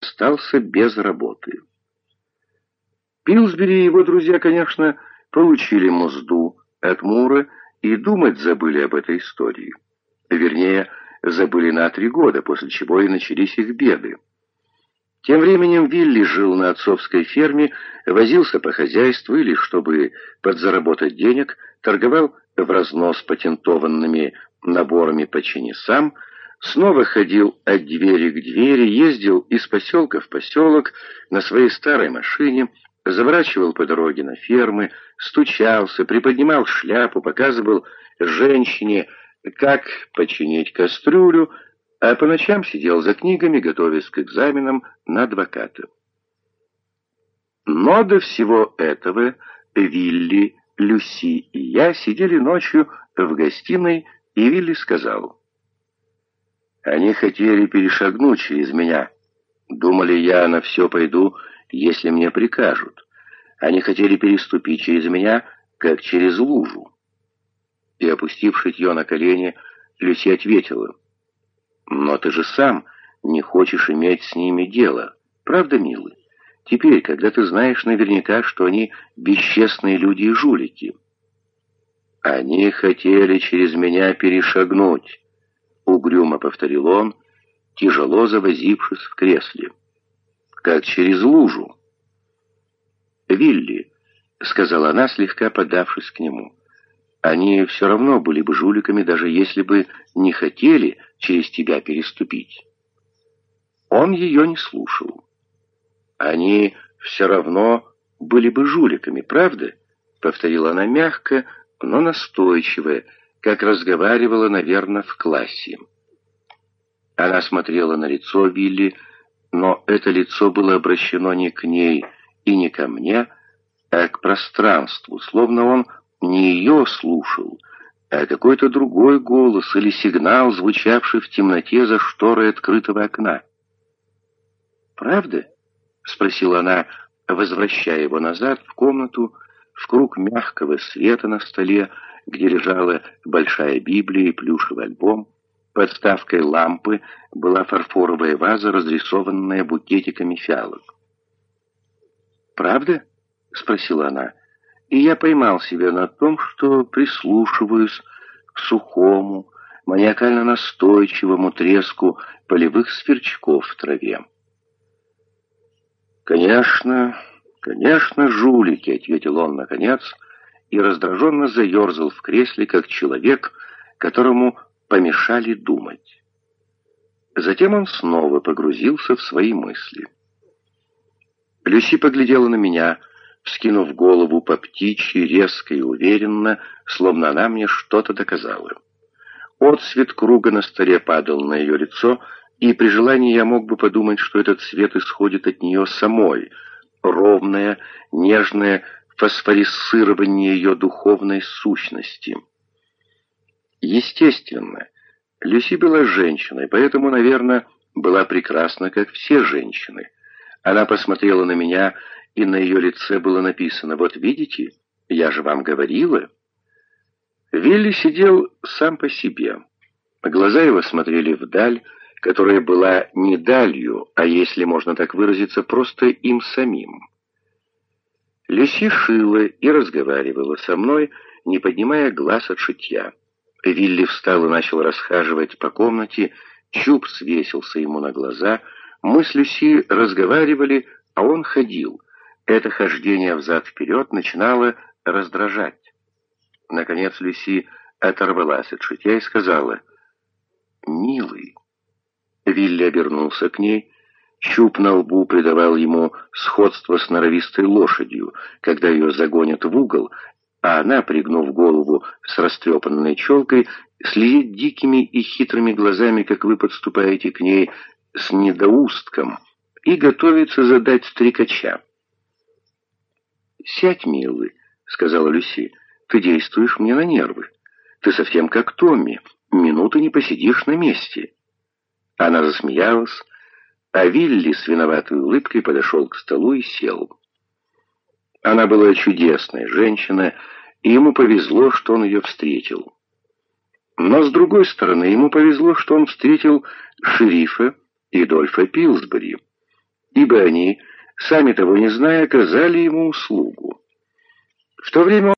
остался без работы. Пилсбери и его друзья, конечно, получили мзду от Мура и думать забыли об этой истории. Вернее, забыли на три года, после чего и начались их беды. Тем временем Вилли жил на отцовской ферме, возился по хозяйству или, чтобы подзаработать денег, торговал в разнос патентованными наборами по чинесам, снова ходил от двери к двери, ездил из поселка в поселок на своей старой машине, заворачивал по дороге на фермы, стучался, приподнимал шляпу, показывал женщине, как починить кастрюлю, а по ночам сидел за книгами, готовясь к экзаменам на адвоката. Но до всего этого Вилли, Люси и я сидели ночью в гостиной, и Вилли сказал, «Они хотели перешагнуть через меня. Думали, я на все пойду, если мне прикажут. Они хотели переступить через меня, как через лужу». И, опустив шитье на колени, Люси ответила, но ты же сам не хочешь иметь с ними дело. Правда, милый? Теперь, когда ты знаешь наверняка, что они бесчестные люди и жулики. Они хотели через меня перешагнуть, повторил он, тяжело завозившись в кресле. Как через лужу. Вилли, сказала она, слегка подавшись к нему. Они все равно были бы жуликами, даже если бы не хотели через тебя переступить. Он ее не слушал. Они все равно были бы жуликами, правда? Повторила она мягко, но настойчиво, как разговаривала, наверное, в классе. Она смотрела на лицо Вилли, но это лицо было обращено не к ней и не ко мне, а к пространству, словно он не ее слушал, а какой-то другой голос или сигнал, звучавший в темноте за шторой открытого окна. «Правда?» — спросила она, возвращая его назад в комнату, в круг мягкого света на столе, где лежала большая Библия и плюшевый альбом. Подставкой лампы была фарфоровая ваза, разрисованная букетиками фиалок. «Правда?» — спросила она и я поймал себя на том, что прислушиваюсь к сухому, маниакально настойчивому треску полевых сверчков в траве. «Конечно, конечно, жулики», — ответил он наконец, и раздраженно заерзал в кресле, как человек, которому помешали думать. Затем он снова погрузился в свои мысли. Люси поглядела на меня — вскинув голову по птичьи, резко и уверенно, словно она мне что-то доказала. Отсвет круга на столе падал на ее лицо, и при желании я мог бы подумать, что этот свет исходит от нее самой, ровное, нежное фосфорисирование ее духовной сущности. Естественно, Люси была женщиной, поэтому, наверное, была прекрасна, как все женщины. Она посмотрела на меня и на ее лице было написано «Вот видите, я же вам говорила». Вилли сидел сам по себе. Глаза его смотрели вдаль, которая была не далью, а, если можно так выразиться, просто им самим. Люси шила и разговаривала со мной, не поднимая глаз от шитья. Вилли встал и начал расхаживать по комнате, чуб свесился ему на глаза, мы с Люси разговаривали, а он ходил — это хождение взад-вперед начинало раздражать. Наконец Люси оторвалась от шитья и сказала «Милый». Вилли обернулся к ней. Чуб на лбу придавал ему сходство с норовистой лошадью, когда ее загонят в угол, а она, пригнув голову с растрепанной челкой, следит дикими и хитрыми глазами, как вы подступаете к ней с недоустком, и готовится задать стрекача. «Сядь, милый», — сказала Люси, — «ты действуешь мне на нервы. Ты совсем как Томми, минуты не посидишь на месте». Она засмеялась, а Вилли с виноватой улыбкой подошел к столу и сел. Она была чудесная женщина, и ему повезло, что он ее встретил. Но, с другой стороны, ему повезло, что он встретил шерифа и Дольфа Пилсбери. бы они, сами того не зная, оказали ему услугу. В то время